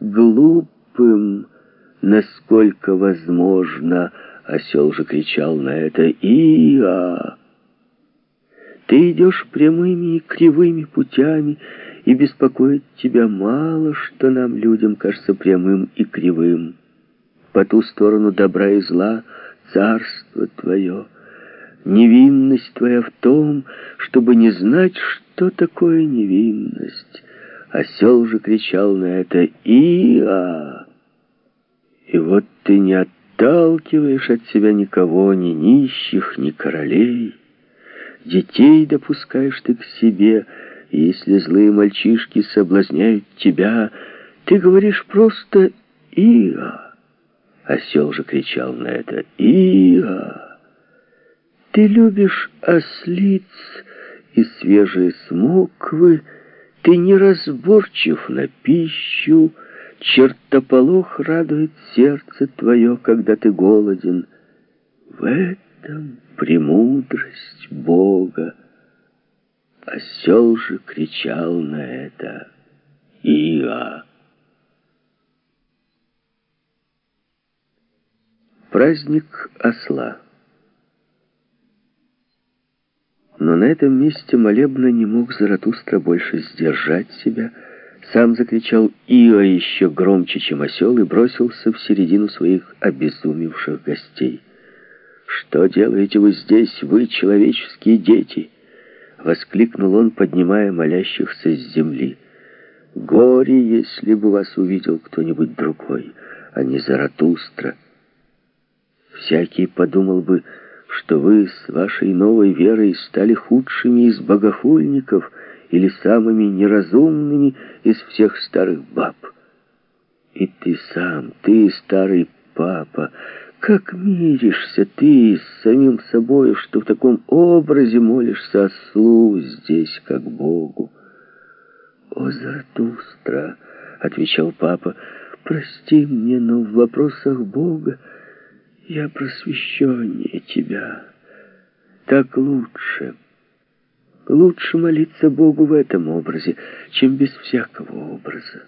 глупым, насколько возможно. Осел же кричал на это «Иа!». Ты идешь прямыми и кривыми путями, и беспокоит тебя мало, что нам, людям, кажется прямым и кривым. По ту сторону добра и зла царство твое. Невинность твоя в том, чтобы не знать, что такое невинность. Осел же кричал на это «Иа!». И вот ты не отталкиваешь от себя никого, ни нищих, ни королей. Детей допускаешь ты к себе, и если злые мальчишки соблазняют тебя, ты говоришь просто «Иа». Осел же кричал на это «Иа». Ты любишь ослиц и свежие смоквы, ты неразборчив на пищу, чертополох радует сердце твое, когда ты голоден. В этом премудрость Бога. Осел же кричал на это «Иа!». Праздник осла. Но на этом месте молебно не мог Заратустра больше сдержать себя, сам закричал «Ио» еще громче, чем осел, и бросился в середину своих обезумевших гостей. «Что делаете вы здесь, вы, человеческие дети?» — воскликнул он, поднимая молящихся с земли. «Горе, если бы вас увидел кто-нибудь другой, а не Заратустра. Всякий подумал бы, что вы с вашей новой верой стали худшими из богохульников или самыми неразумными из всех старых баб. И ты сам, ты, старый папа, как миришься ты с самим собой, что в таком образе молишься ослу здесь, как Богу? «О, Заратустра!» — отвечал папа. «Прости мне, но в вопросах Бога я просвещеннее тебя. Так лучше. Лучше молиться Богу в этом образе, чем без всякого образа.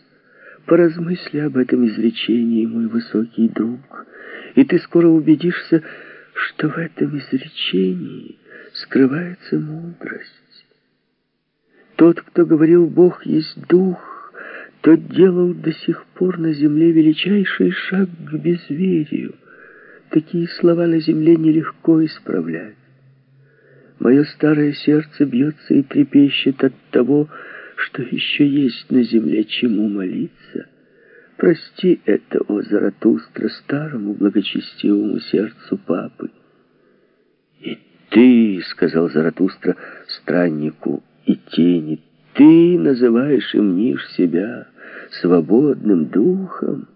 Поразмысли об этом изречении, мой высокий друг» и ты скоро убедишься, что в этом изречении скрывается мудрость. Тот, кто говорил «Бог есть Дух», тот делал до сих пор на земле величайший шаг к безверию. Такие слова на земле нелегко исправлять. Мое старое сердце бьется и трепещет от того, что еще есть на земле чему молиться. Прости это, о Заратустра, старому благочестивому сердцу папы. И ты, сказал Заратустра страннику и тени, ты называешь и мнишь себя свободным духом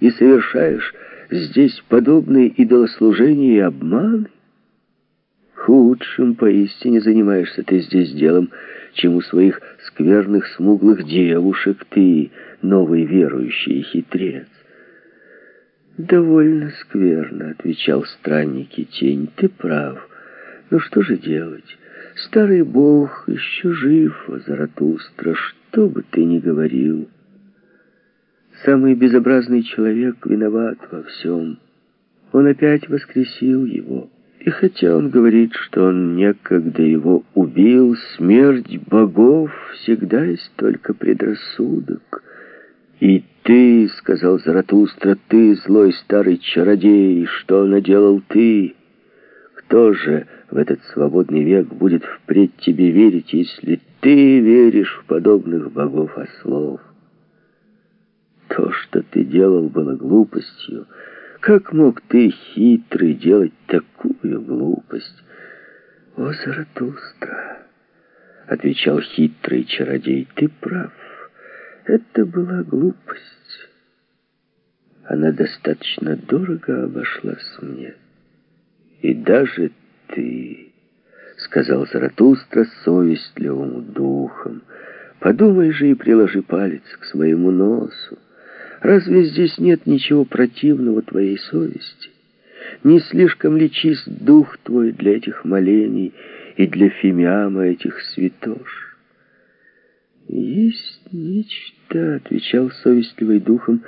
и совершаешь здесь подобные идолослужения и обманы? Худшим поистине занимаешься ты здесь делом, чем у своих скверных смуглых девушек ты, новый верующий хитрец. «Довольно скверно», — отвечал странник и тень. «Ты прав. Но что же делать? Старый бог еще жив, а Заратустра, что бы ты ни говорил. Самый безобразный человек виноват во всем. Он опять воскресил его». И хотя он говорит, что он некогда его убил, смерть богов всегда есть только предрассудок. «И ты, — сказал Заратустра, — ты, злой старый чародей, что наделал ты? Кто же в этот свободный век будет впредь тебе верить, если ты веришь в подобных богов-ослов? То, что ты делал, было глупостью, — как мог ты, хитрый, делать такую глупость? О, Заратустра, отвечал хитрый чародей, ты прав. Это была глупость. Она достаточно дорого обошлась мне. И даже ты, сказал Заратустра совестливым духом, подумай же и приложи палец к своему носу. Разве здесь нет ничего противного твоей совести? Не слишком ли чист дух твой для этих молений и для фимиама этих святош? «Есть нечто», — отвечал совестливый духом,